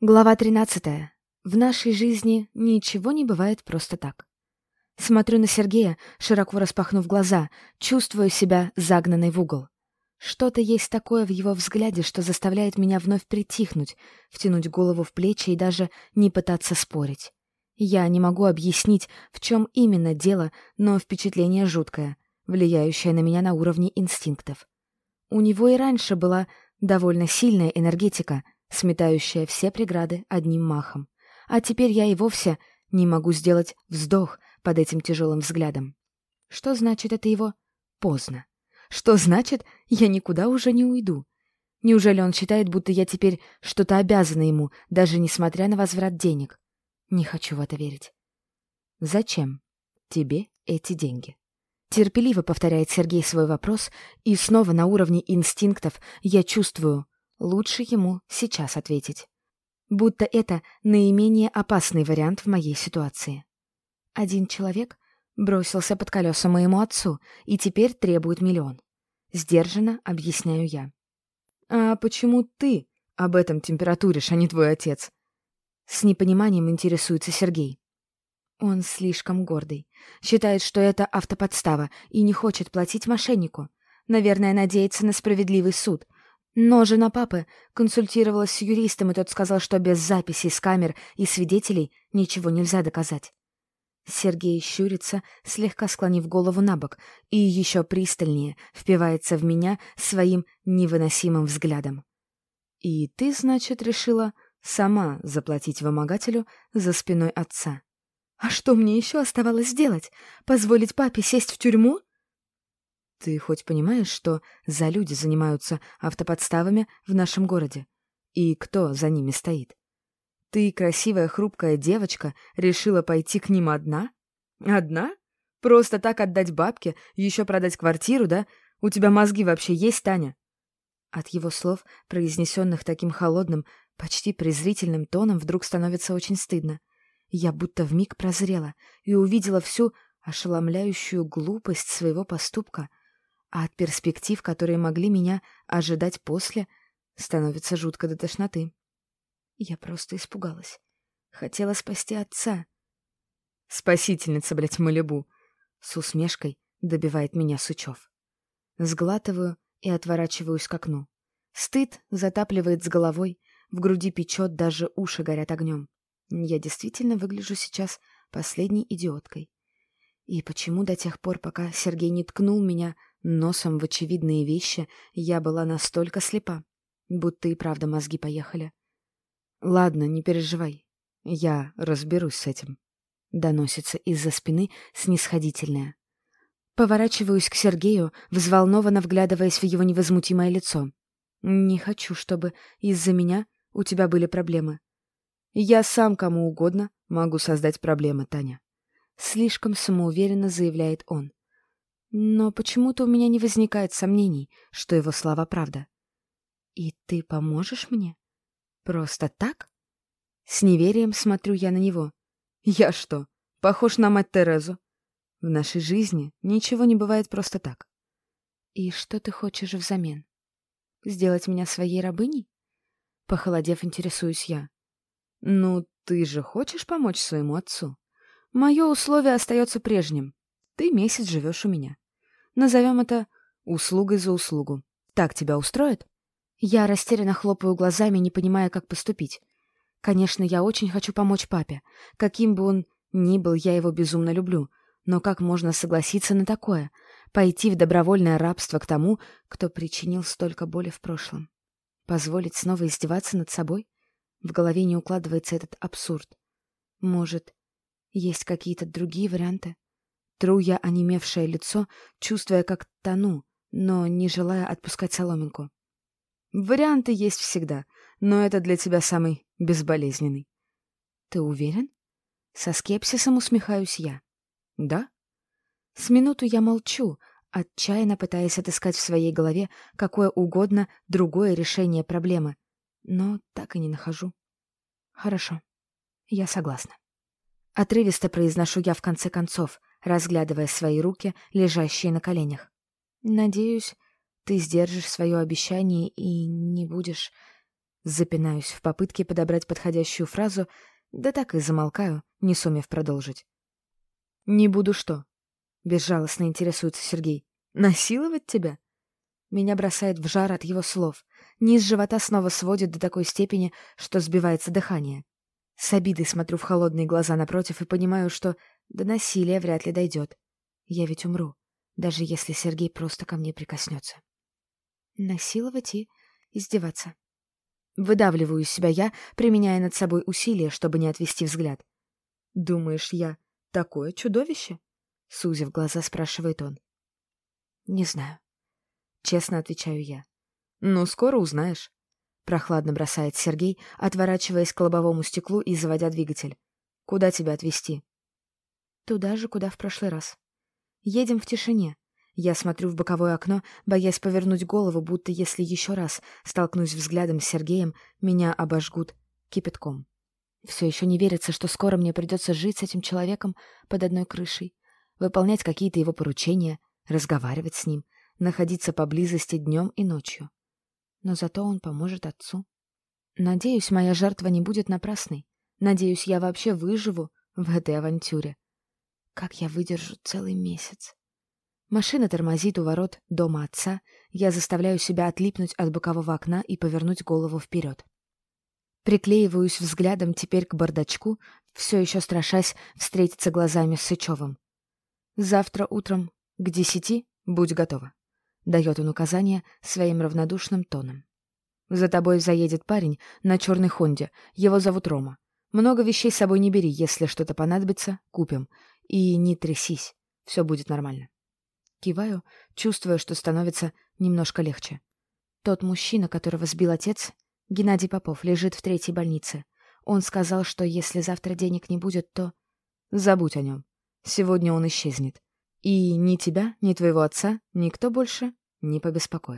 Глава 13. В нашей жизни ничего не бывает просто так. Смотрю на Сергея, широко распахнув глаза, чувствую себя загнанной в угол. Что-то есть такое в его взгляде, что заставляет меня вновь притихнуть, втянуть голову в плечи и даже не пытаться спорить. Я не могу объяснить, в чем именно дело, но впечатление жуткое, влияющее на меня на уровне инстинктов. У него и раньше была довольно сильная энергетика — сметающая все преграды одним махом. А теперь я и вовсе не могу сделать вздох под этим тяжелым взглядом. Что значит это его «поздно»? Что значит «я никуда уже не уйду»? Неужели он считает, будто я теперь что-то обязана ему, даже несмотря на возврат денег? Не хочу в это верить. Зачем тебе эти деньги? Терпеливо повторяет Сергей свой вопрос, и снова на уровне инстинктов я чувствую, Лучше ему сейчас ответить. Будто это наименее опасный вариант в моей ситуации. Один человек бросился под колеса моему отцу и теперь требует миллион. Сдержанно объясняю я. «А почему ты об этом температуришь, а не твой отец?» С непониманием интересуется Сергей. Он слишком гордый. Считает, что это автоподстава и не хочет платить мошеннику. Наверное, надеется на справедливый суд — но жена папы консультировалась с юристом, и тот сказал, что без записей с камер и свидетелей ничего нельзя доказать. Сергей щурится, слегка склонив голову на бок, и еще пристальнее впивается в меня своим невыносимым взглядом. «И ты, значит, решила сама заплатить вымогателю за спиной отца?» «А что мне еще оставалось сделать? Позволить папе сесть в тюрьму?» Ты хоть понимаешь, что за люди занимаются автоподставами в нашем городе? И кто за ними стоит? Ты, красивая хрупкая девочка, решила пойти к ним одна? Одна? Просто так отдать бабке, еще продать квартиру, да? У тебя мозги вообще есть, Таня?» От его слов, произнесенных таким холодным, почти презрительным тоном, вдруг становится очень стыдно. Я будто вмиг прозрела и увидела всю ошеломляющую глупость своего поступка — а от перспектив, которые могли меня ожидать после, становится жутко до тошноты. Я просто испугалась. Хотела спасти отца. «Спасительница, блядь, Малибу!» С усмешкой добивает меня Сучев. Сглатываю и отворачиваюсь к окну. Стыд затапливает с головой, в груди печет, даже уши горят огнем. Я действительно выгляжу сейчас последней идиоткой. И почему до тех пор, пока Сергей не ткнул меня Носом в очевидные вещи я была настолько слепа, будто и правда мозги поехали. «Ладно, не переживай. Я разберусь с этим», — доносится из-за спины снисходительное. Поворачиваюсь к Сергею, взволнованно вглядываясь в его невозмутимое лицо. «Не хочу, чтобы из-за меня у тебя были проблемы. Я сам кому угодно могу создать проблемы, Таня». Слишком самоуверенно заявляет он. Но почему-то у меня не возникает сомнений, что его слова правда. «И ты поможешь мне? Просто так?» С неверием смотрю я на него. «Я что, похож на мать Терезу?» В нашей жизни ничего не бывает просто так. «И что ты хочешь взамен? Сделать меня своей рабыней?» Похолодев, интересуюсь я. «Ну, ты же хочешь помочь своему отцу? Мое условие остается прежним. Ты месяц живешь у меня. Назовем это услугой за услугу. Так тебя устроит? Я растерянно хлопаю глазами, не понимая, как поступить. Конечно, я очень хочу помочь папе. Каким бы он ни был, я его безумно люблю. Но как можно согласиться на такое? Пойти в добровольное рабство к тому, кто причинил столько боли в прошлом? Позволить снова издеваться над собой? В голове не укладывается этот абсурд. Может, есть какие-то другие варианты? Тру я онемевшее лицо, чувствуя, как тону, но не желая отпускать соломинку. Варианты есть всегда, но это для тебя самый безболезненный. Ты уверен? Со скепсисом усмехаюсь я. Да? С минуту я молчу, отчаянно пытаясь отыскать в своей голове какое угодно другое решение проблемы, но так и не нахожу. Хорошо, я согласна. Отрывисто произношу я в конце концов, разглядывая свои руки, лежащие на коленях. «Надеюсь, ты сдержишь свое обещание и не будешь Запинаюсь в попытке подобрать подходящую фразу, да так и замолкаю, не сумев продолжить. «Не буду что?» — безжалостно интересуется Сергей. «Насиловать тебя?» Меня бросает в жар от его слов. Низ живота снова сводит до такой степени, что сбивается дыхание. С обидой смотрю в холодные глаза напротив и понимаю, что до насилия вряд ли дойдет. Я ведь умру, даже если Сергей просто ко мне прикоснется. Насиловать и издеваться. Выдавливаю из себя я, применяя над собой усилия, чтобы не отвести взгляд. «Думаешь, я такое чудовище?» — сузив глаза, спрашивает он. «Не знаю». Честно отвечаю я. «Ну, скоро узнаешь». Прохладно бросает Сергей, отворачиваясь к лобовому стеклу и заводя двигатель. «Куда тебя отвезти?» «Туда же, куда в прошлый раз. Едем в тишине, я смотрю в боковое окно, боясь повернуть голову, будто если еще раз столкнусь взглядом с Сергеем, меня обожгут кипятком. Все еще не верится, что скоро мне придется жить с этим человеком под одной крышей, выполнять какие-то его поручения, разговаривать с ним, находиться поблизости днем и ночью. Но зато он поможет отцу. Надеюсь, моя жертва не будет напрасной. Надеюсь, я вообще выживу в этой авантюре. Как я выдержу целый месяц? Машина тормозит у ворот дома отца, я заставляю себя отлипнуть от бокового окна и повернуть голову вперед. Приклеиваюсь взглядом теперь к бардачку, все еще страшась встретиться глазами с Сычевым. «Завтра утром к десяти будь готова», — дает он указание своим равнодушным тоном. «За тобой заедет парень на черной Хонде, его зовут Рома. Много вещей с собой не бери, если что-то понадобится, купим. И не трясись, все будет нормально». Киваю, чувствуя, что становится немножко легче. Тот мужчина, которого сбил отец, Геннадий Попов, лежит в третьей больнице. Он сказал, что если завтра денег не будет, то... Забудь о нем. Сегодня он исчезнет. И ни тебя, ни твоего отца никто больше не побеспокоит.